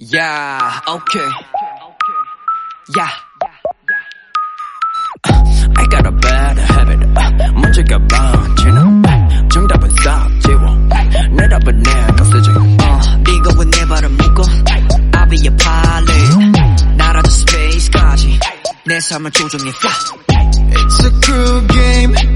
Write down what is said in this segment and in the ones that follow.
Yeah, okay. Yeah. I got a bad habit. 문제가 많지는 정답은 싹 지워. 내 답은 내가 쓰지. Uh, 네가 왜내 발을 묶어? I'll be your pilot. 날아줘 space까지. 내 삶을 조종해 fly. It's a cruel game.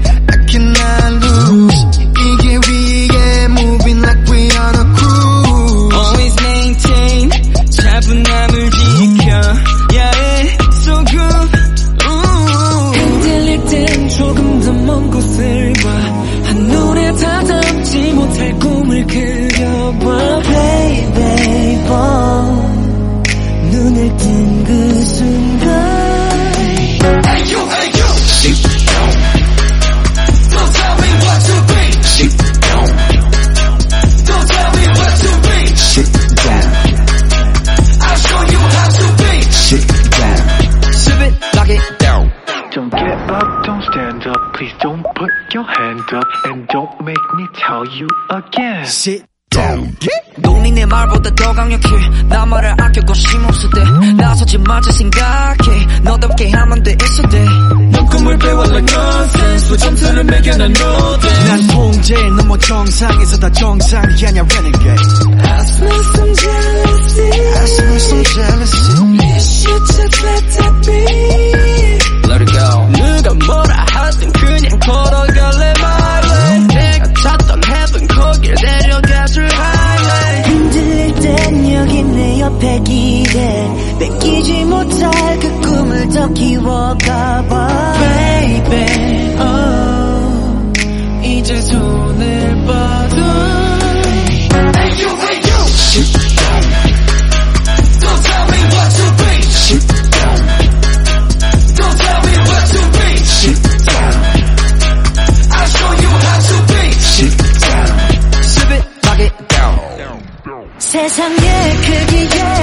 꿈을 그려봐 Baby 눈을 뜬그 stand up. Please don't put your hand up. And don't make me tell you again. Sit down. 돈이 내 말보다 더 강력해 나 말을 아껴고 심없을 때 나서지 말자 생각해 너답게 하면 돼 있어 돼 넌 꿈을 배워 like nonsense 점수를 매겨 난 no 난 통제 넘어 정상에서 다 정상이 아냐 renegade. I smell some jealousy I smell some jealousy. 내 옆에 기대 뺏기지 못할 그 꿈을 더 키워가봐 Baby oh 이제 손을 뻗어 Sip it, lock it down 세상의 크기에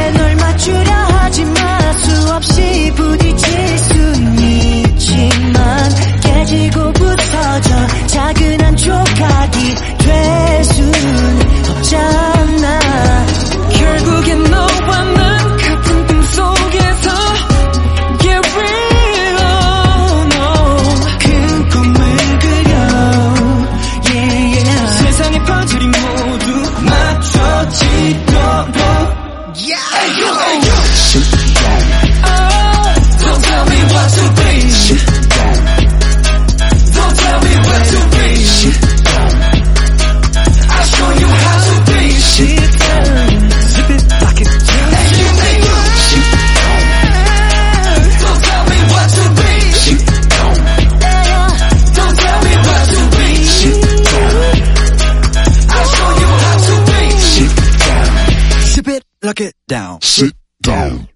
show you how to be Zip it, lock it down. Sit down.